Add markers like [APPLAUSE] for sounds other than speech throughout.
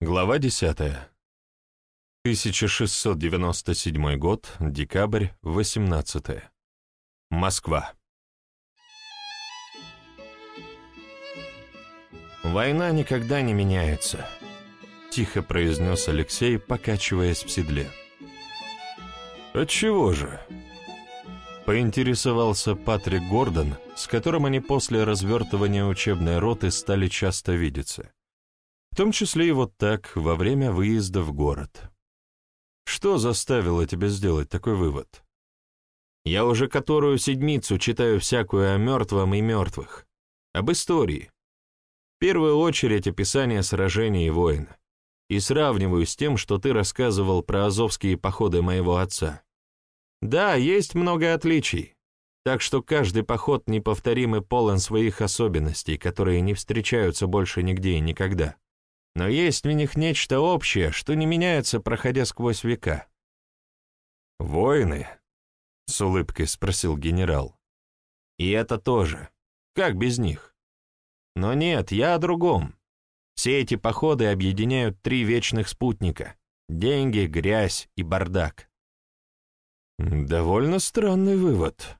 Глава 10. 1697 год, декабрь, 18. Москва. «Война никогда не меняется», — тихо произнес Алексей, покачиваясь в седле. «Отчего же?» — поинтересовался Патрик Гордон, с которым они после развертывания учебной роты стали часто видеться. Том числе и вот так, во время выезда в город. Что заставило тебя сделать такой вывод? Я уже которую седмицу читаю всякую о мертвом и мертвых. Об истории. В первую очередь описание сражений и войн. И сравниваю с тем, что ты рассказывал про азовские походы моего отца. Да, есть много отличий. Так что каждый поход неповторим и полон своих особенностей, которые не встречаются больше нигде и никогда но есть в них нечто общее, что не меняется, проходя сквозь века. «Воины?» — с улыбкой спросил генерал. «И это тоже. Как без них?» «Но нет, я о другом. Все эти походы объединяют три вечных спутника — деньги, грязь и бардак». «Довольно странный вывод».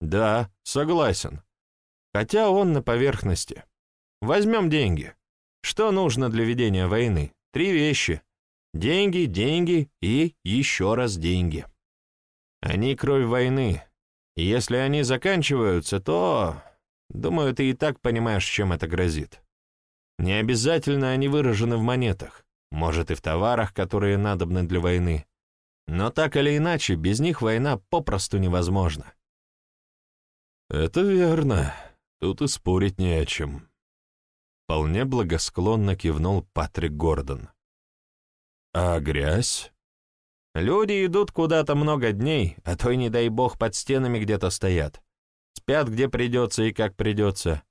«Да, согласен. Хотя он на поверхности. Возьмем деньги. Что нужно для ведения войны? Три вещи. Деньги, деньги и еще раз деньги. Они кровь войны. Если они заканчиваются, то... Думаю, ты и так понимаешь, чем это грозит. Не обязательно они выражены в монетах, может и в товарах, которые надобны для войны. Но так или иначе, без них война попросту невозможна. Это верно. Тут и спорить не о чем. Вполне благосклонно кивнул Патрик Гордон. «А грязь?» «Люди идут куда-то много дней, а то и, не дай бог, под стенами где-то стоят. Спят где придется и как придется.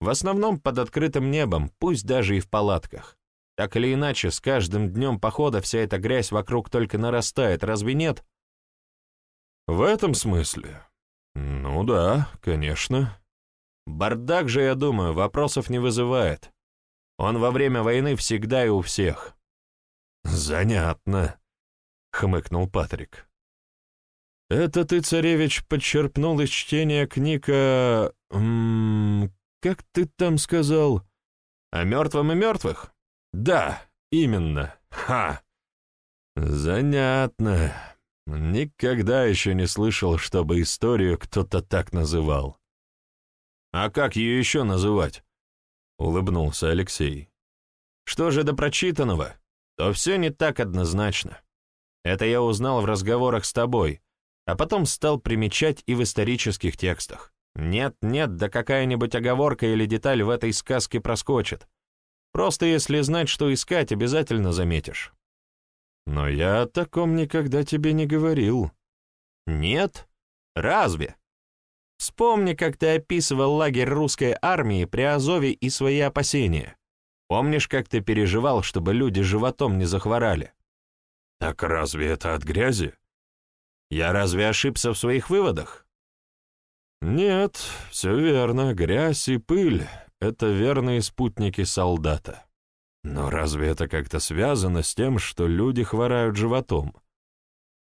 В основном под открытым небом, пусть даже и в палатках. Так или иначе, с каждым днем похода вся эта грязь вокруг только нарастает, разве нет?» «В этом смысле? Ну да, конечно». Бардак же, я думаю, вопросов не вызывает. Он во время войны всегда и у всех. «Занятно», — хмыкнул Патрик. «Это ты, царевич, подчерпнул из чтения книга... М -м, как ты там сказал? О мертвом и мертвых?» «Да, именно. Ха! Занятно. Никогда еще не слышал, чтобы историю кто-то так называл. «А как ее еще называть?» — улыбнулся Алексей. «Что же до прочитанного, то все не так однозначно. Это я узнал в разговорах с тобой, а потом стал примечать и в исторических текстах. Нет-нет, да какая-нибудь оговорка или деталь в этой сказке проскочит. Просто если знать, что искать, обязательно заметишь». «Но я о таком никогда тебе не говорил». «Нет? Разве?» Вспомни, как ты описывал лагерь русской армии при Азове и свои опасения. Помнишь, как ты переживал, чтобы люди животом не захворали? Так разве это от грязи? Я разве ошибся в своих выводах? Нет, все верно, грязь и пыль — это верные спутники солдата. Но разве это как-то связано с тем, что люди хворают животом?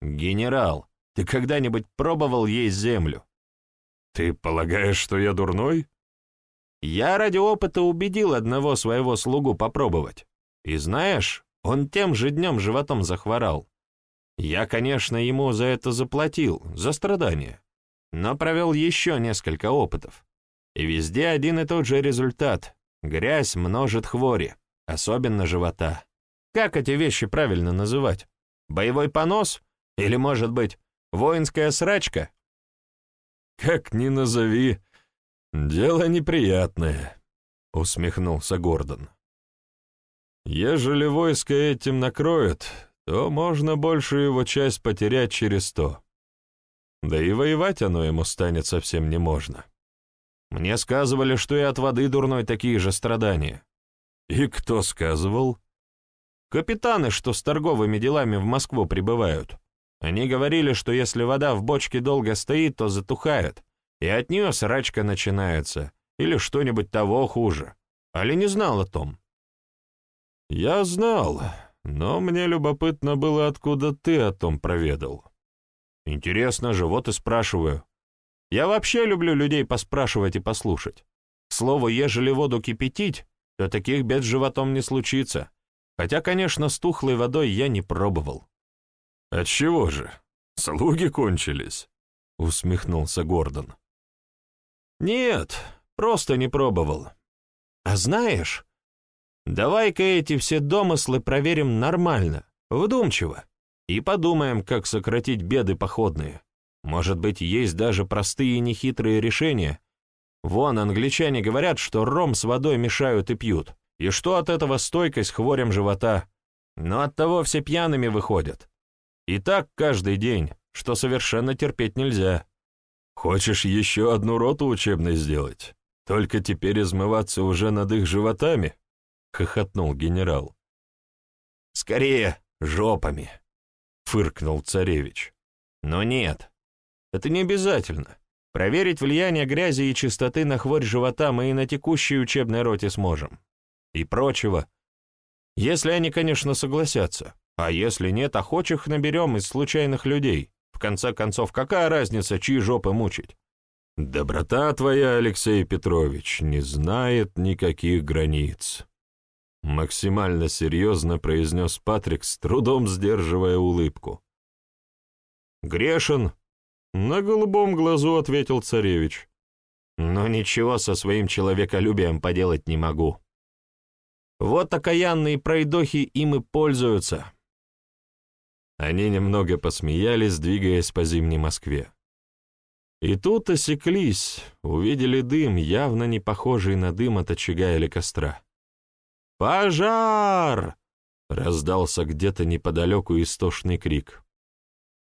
Генерал, ты когда-нибудь пробовал есть землю? «Ты полагаешь, что я дурной?» «Я ради опыта убедил одного своего слугу попробовать. И знаешь, он тем же днем животом захворал. Я, конечно, ему за это заплатил, за страдания, но провел еще несколько опытов. И везде один и тот же результат. Грязь множит хвори, особенно живота. Как эти вещи правильно называть? Боевой понос? Или, может быть, воинская срачка? «Как ни назови, дело неприятное», — усмехнулся Гордон. «Ежели войско этим накроет, то можно большую его часть потерять через сто. Да и воевать оно ему станет совсем не можно. Мне сказывали, что и от воды дурной такие же страдания. И кто сказывал? Капитаны, что с торговыми делами в Москву прибывают. Они говорили, что если вода в бочке долго стоит, то затухает, и от нее срачка начинается, или что-нибудь того хуже. Али не знал о том. «Я знал, но мне любопытно было, откуда ты о том проведал. Интересно же, вот и спрашиваю. Я вообще люблю людей поспрашивать и послушать. К слову, ежели воду кипятить, то таких бед с животом не случится. Хотя, конечно, с тухлой водой я не пробовал. «Отчего же? Слуги кончились?» — усмехнулся Гордон. «Нет, просто не пробовал. А знаешь, давай-ка эти все домыслы проверим нормально, вдумчиво, и подумаем, как сократить беды походные. Может быть, есть даже простые и нехитрые решения. Вон, англичане говорят, что ром с водой мешают и пьют, и что от этого стойкость хворям живота. Но от того все пьяными выходят. И так каждый день, что совершенно терпеть нельзя. Хочешь еще одну роту учебной сделать? Только теперь измываться уже над их животами? Хохотнул генерал. Скорее, жопами, фыркнул царевич. Но нет, это не обязательно. Проверить влияние грязи и чистоты на хворь живота мы и на текущей учебной роте сможем. И прочего. Если они, конечно, согласятся. А если нет охочих, наберем из случайных людей. В конце концов, какая разница, чьи жопы мучить? Доброта твоя, Алексей Петрович, не знает никаких границ. Максимально серьезно произнес Патрик, с трудом сдерживая улыбку. Грешен. На голубом глазу ответил царевич. Но ничего со своим человеколюбием поделать не могу. Вот окаянные пройдохи им и пользуются. Они немного посмеялись, двигаясь по зимней Москве. И тут осеклись, увидели дым, явно не похожий на дым от очага или костра. «Пожар!» — раздался где-то неподалеку истошный крик.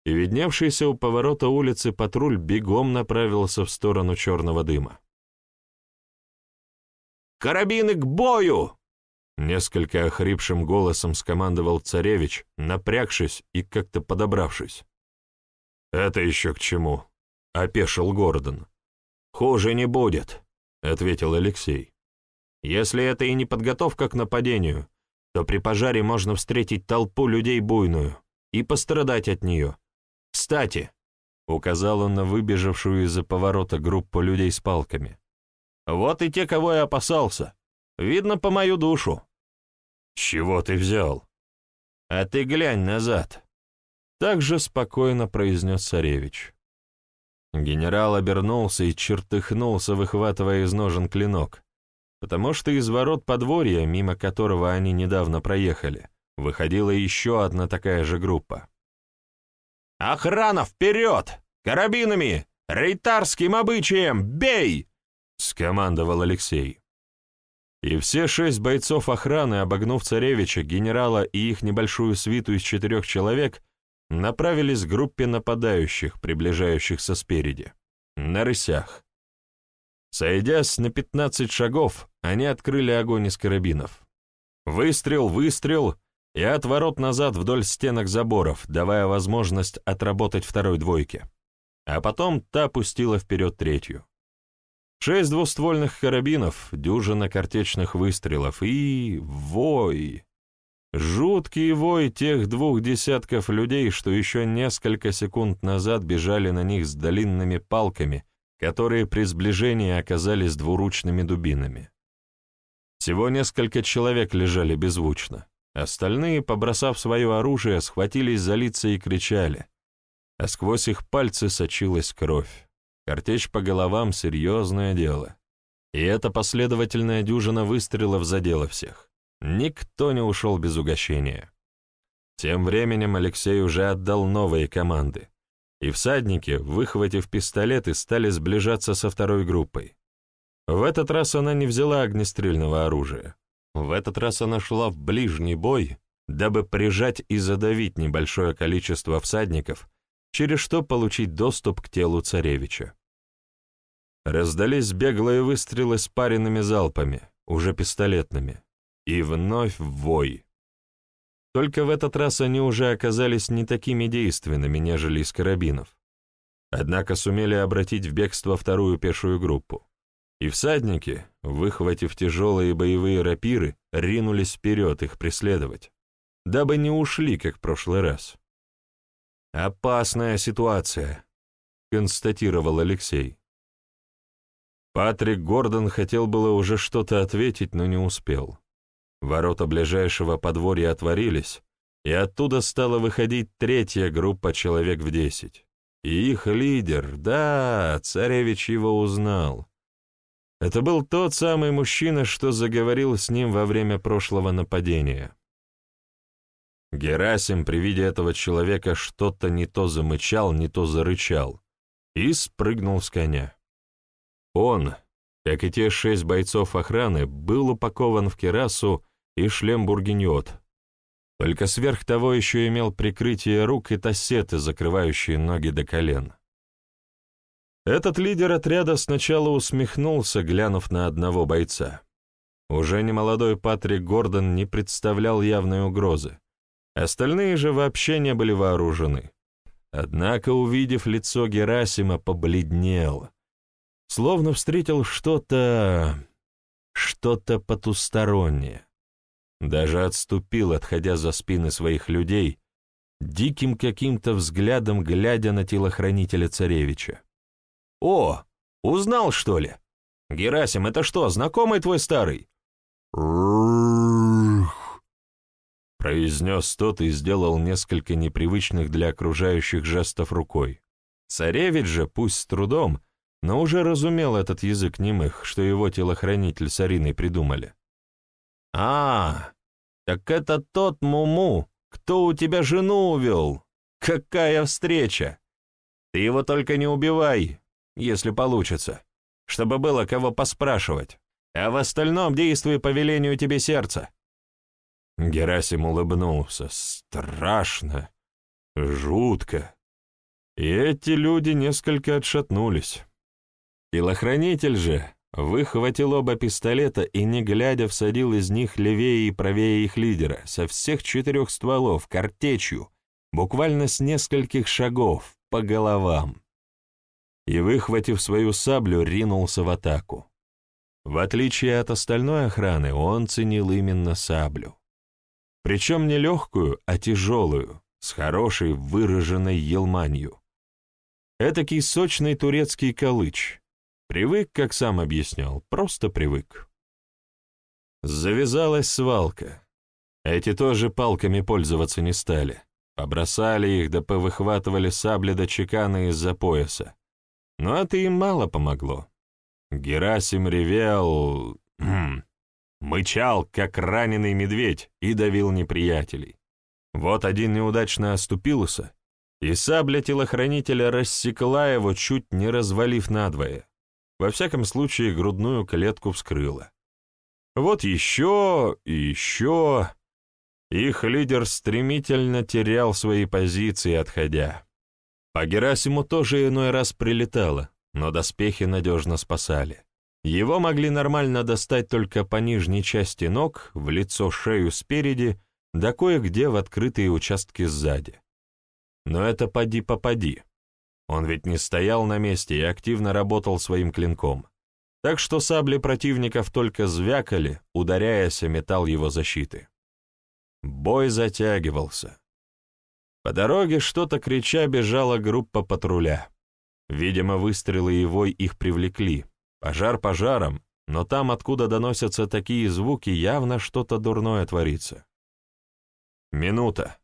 И видневшийся у поворота улицы патруль бегом направился в сторону черного дыма. «Карабины к бою!» Несколько охрипшим голосом скомандовал царевич, напрягшись и как-то подобравшись. «Это еще к чему?» — опешил Гордон. «Хуже не будет», — ответил Алексей. «Если это и не подготовка к нападению, то при пожаре можно встретить толпу людей буйную и пострадать от нее. Кстати», — указал он на выбежавшую из-за поворота группу людей с палками, «вот и те, кого я опасался. Видно по мою душу». «Чего ты взял?» «А ты глянь назад», — так же спокойно произнес царевич. Генерал обернулся и чертыхнулся, выхватывая из ножен клинок, потому что из ворот подворья, мимо которого они недавно проехали, выходила еще одна такая же группа. «Охрана, вперед! Карабинами! Рейтарским обычаем! Бей!» — скомандовал Алексей. И все шесть бойцов охраны, обогнув царевича, генерала и их небольшую свиту из четырех человек, направились к группе нападающих, приближающихся спереди, на рысях. Сойдясь на пятнадцать шагов, они открыли огонь из карабинов. Выстрел, выстрел и отворот назад вдоль стенок заборов, давая возможность отработать второй двойке. А потом та пустила вперед третью. Шесть двуствольных карабинов, дюжина картечных выстрелов и... вой! Жуткий вой тех двух десятков людей, что еще несколько секунд назад бежали на них с длинными палками, которые при сближении оказались двуручными дубинами. Всего несколько человек лежали беззвучно. Остальные, побросав свое оружие, схватились за лица и кричали, а сквозь их пальцы сочилась кровь. Картечь по головам — серьезное дело. И эта последовательная дюжина выстрелов задела всех. Никто не ушел без угощения. Тем временем Алексей уже отдал новые команды, и всадники, выхватив пистолеты, стали сближаться со второй группой. В этот раз она не взяла огнестрельного оружия. В этот раз она шла в ближний бой, дабы прижать и задавить небольшое количество всадников, через что получить доступ к телу царевича. Раздались беглые выстрелы с паренными залпами, уже пистолетными, и вновь вой. Только в этот раз они уже оказались не такими действенными, нежели из карабинов. Однако сумели обратить в бегство вторую пешую группу. и всадники, выхватив тяжелые боевые рапиры, ринулись вперед их преследовать, дабы не ушли, как в прошлый раз. «Опасная ситуация», — констатировал Алексей. Патрик Гордон хотел было уже что-то ответить, но не успел. Ворота ближайшего подворья отворились, и оттуда стала выходить третья группа человек в десять. И их лидер, да, царевич его узнал. Это был тот самый мужчина, что заговорил с ним во время прошлого нападения. Герасим при виде этого человека что-то не то замычал, не то зарычал и спрыгнул с коня. Он, как и те шесть бойцов охраны, был упакован в керасу и шлем-бургиньот. Только сверх того еще имел прикрытие рук и тассеты, закрывающие ноги до колен. Этот лидер отряда сначала усмехнулся, глянув на одного бойца. Уже немолодой Патрик Гордон не представлял явной угрозы. Остальные же вообще не были вооружены. Однако, увидев лицо Герасима, побледнел — словно встретил что-то... что-то потустороннее. Даже отступил, отходя за спины своих людей, диким каким-то взглядом глядя на телохранителя царевича. «О, узнал, что ли? Герасим, это что, знакомый твой старый?» Произнес тот и сделал несколько непривычных для окружающих жестов рукой. Царевич же, пусть с трудом, но уже разумел этот язык немых, что его телохранитель с Ариной придумали. «А, так это тот Муму, кто у тебя жену увел! Какая встреча! Ты его только не убивай, если получится, чтобы было кого поспрашивать, а в остальном действуй по велению тебе сердца». Герасим улыбнулся. Страшно, жутко. И эти люди несколько отшатнулись. Телохранитель же выхватил оба пистолета и, не глядя, всадил из них левее и правее их лидера, со всех четырех стволов, картечью, буквально с нескольких шагов, по головам. И, выхватив свою саблю, ринулся в атаку. В отличие от остальной охраны, он ценил именно саблю. Причем не легкую, а тяжелую, с хорошей выраженной елманью. Этакий сочный турецкий калыч, Привык, как сам объяснял, просто привык. Завязалась свалка. Эти тоже палками пользоваться не стали. Побросали их, да повыхватывали сабли до чекана из-за пояса. Но это им мало помогло. Герасим ревел... [CLEARS THROAT] мычал, как раненый медведь, и давил неприятелей. Вот один неудачно оступился, и сабля телохранителя рассекла его, чуть не развалив надвое. Во всяком случае, грудную клетку вскрыла. Вот еще и еще. Их лидер стремительно терял свои позиции, отходя. По Герасиму тоже иной раз прилетало, но доспехи надежно спасали. Его могли нормально достать только по нижней части ног, в лицо шею спереди, да кое-где в открытые участки сзади. Но это поди-попади. Он ведь не стоял на месте и активно работал своим клинком. Так что сабли противников только звякали, ударяясь о металл его защиты. Бой затягивался. По дороге что-то крича бежала группа патруля. Видимо, выстрелы вой их привлекли. Пожар пожаром, но там, откуда доносятся такие звуки, явно что-то дурное творится. Минута.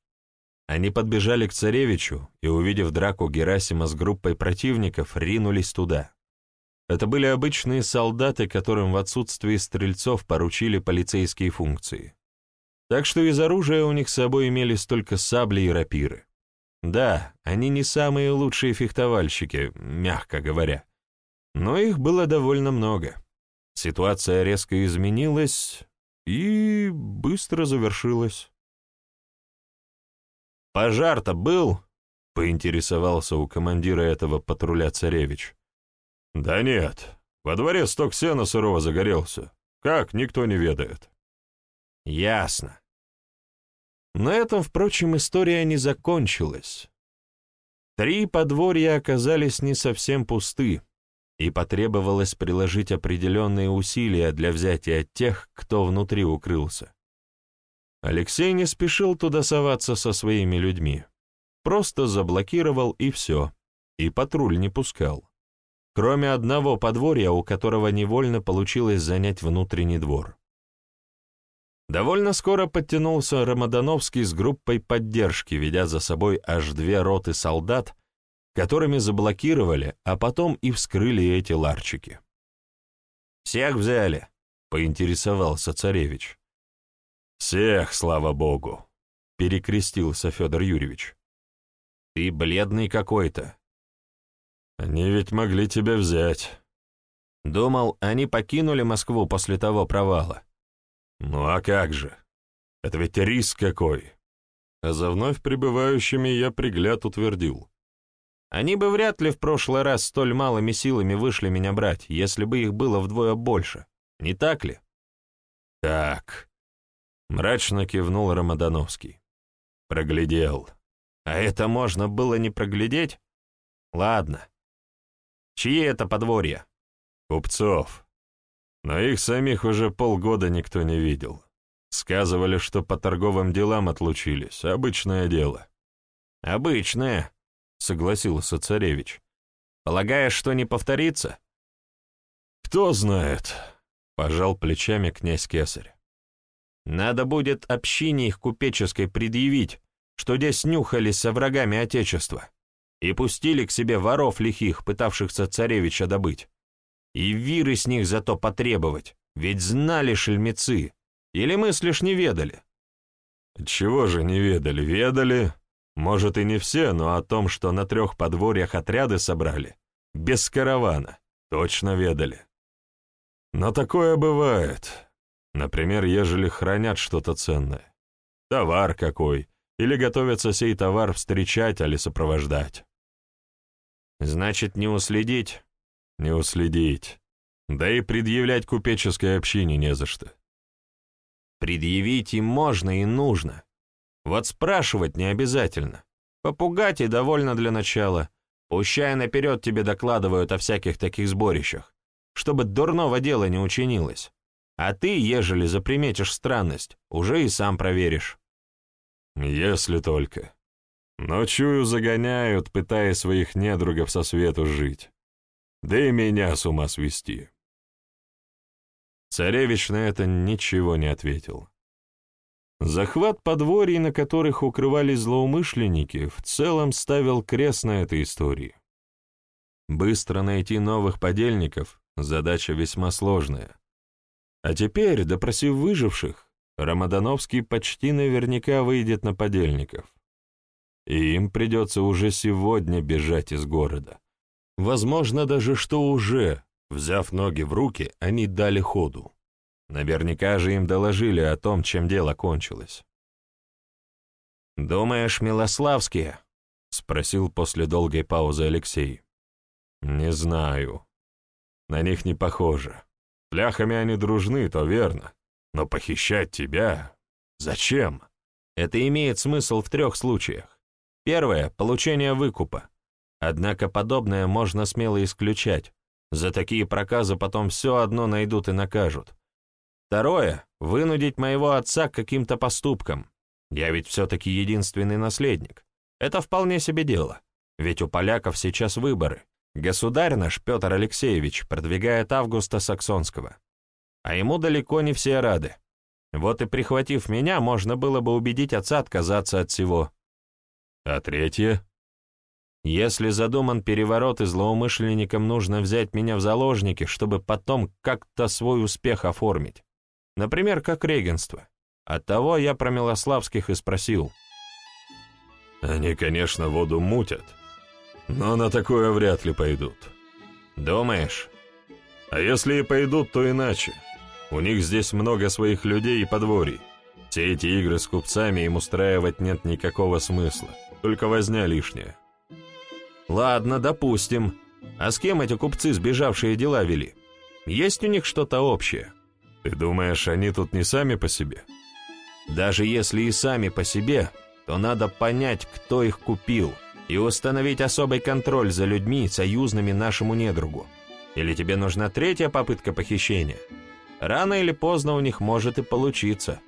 Они подбежали к царевичу и, увидев драку Герасима с группой противников, ринулись туда. Это были обычные солдаты, которым в отсутствии стрельцов поручили полицейские функции. Так что из оружия у них с собой имелись только сабли и рапиры. Да, они не самые лучшие фехтовальщики, мягко говоря. Но их было довольно много. Ситуация резко изменилась и быстро завершилась. «Пожар-то был?» — поинтересовался у командира этого патруля царевич. «Да нет, во дворе сток сена сырого загорелся. Как, никто не ведает». «Ясно». На этом, впрочем, история не закончилась. Три подворья оказались не совсем пусты. И потребовалось приложить определенные усилия для взятия тех, кто внутри укрылся. Алексей не спешил туда соваться со своими людьми. Просто заблокировал и все, и патруль не пускал. Кроме одного подворья, у которого невольно получилось занять внутренний двор. Довольно скоро подтянулся Рамадановский с группой поддержки, ведя за собой аж две роты солдат, которыми заблокировали, а потом и вскрыли эти ларчики. «Всех взяли?» — поинтересовался царевич. «Всех, слава богу!» — перекрестился Федор Юрьевич. «Ты бледный какой-то». «Они ведь могли тебя взять». Думал, они покинули Москву после того провала. «Ну а как же? Это ведь риск какой!» А за вновь прибывающими я пригляд утвердил. Они бы вряд ли в прошлый раз столь малыми силами вышли меня брать, если бы их было вдвое больше. Не так ли? Так. Мрачно кивнул Рамадановский. Проглядел. А это можно было не проглядеть? Ладно. Чьи это подворья? Купцов. Но их самих уже полгода никто не видел. Сказывали, что по торговым делам отлучились. Обычное дело. Обычное, — согласился царевич. «Полагаешь, что не повторится?» «Кто знает», — пожал плечами князь Кесарь. «Надо будет общине их купеческой предъявить, что здесь нюхались со врагами Отечества и пустили к себе воров лихих, пытавшихся царевича добыть. И виры с них зато потребовать, ведь знали шельмецы, или мыслишь не ведали?» «Чего же не ведали? Ведали, может, и не все, но о том, что на трех подворьях отряды собрали, без каравана, точно ведали. Но такое бывает. Например, ежели хранят что-то ценное. Товар какой, или готовятся сей товар встречать или сопровождать. Значит, не уследить? Не уследить. Да и предъявлять купеческой общине не за что. Предъявить им можно и нужно. Вот спрашивать не обязательно. Попугать и довольно для начала. Пущай наперед тебе докладывают о всяких таких сборищах, чтобы дурного дела не учинилось. А ты, ежели заприметишь странность, уже и сам проверишь. Если только. Но чую загоняют, пытаясь своих недругов со свету жить. Да и меня с ума свести. Царевич на это ничего не ответил. Захват подворий, на которых укрывались злоумышленники, в целом ставил крест на этой истории. Быстро найти новых подельников — задача весьма сложная. А теперь, допросив выживших, Рамадановский почти наверняка выйдет на подельников. И им придется уже сегодня бежать из города. Возможно даже, что уже, взяв ноги в руки, они дали ходу. Наверняка же им доложили о том, чем дело кончилось. «Думаешь, Милославские?» — спросил после долгой паузы Алексей. «Не знаю. На них не похоже. Пляхами они дружны, то верно. Но похищать тебя? Зачем?» Это имеет смысл в трех случаях. Первое — получение выкупа. Однако подобное можно смело исключать. За такие проказы потом все одно найдут и накажут. Второе — вынудить моего отца к каким-то поступкам. Я ведь все-таки единственный наследник. Это вполне себе дело. Ведь у поляков сейчас выборы. Государь наш, Петр Алексеевич, продвигает Августа Саксонского. А ему далеко не все рады. Вот и прихватив меня, можно было бы убедить отца отказаться от всего. А третье? Если задуман переворот и злоумышленникам нужно взять меня в заложники, чтобы потом как-то свой успех оформить. Например, как регенство. Оттого я про Милославских и спросил. Они, конечно, воду мутят, но на такое вряд ли пойдут. Думаешь? А если и пойдут, то иначе. У них здесь много своих людей и подворий. Все эти игры с купцами им устраивать нет никакого смысла, только возня лишняя. Ладно, допустим. А с кем эти купцы сбежавшие дела вели? Есть у них что-то общее? Ты думаешь, они тут не сами по себе? Даже если и сами по себе, то надо понять, кто их купил, и установить особый контроль за людьми, союзными нашему недругу. Или тебе нужна третья попытка похищения? Рано или поздно у них может и получиться.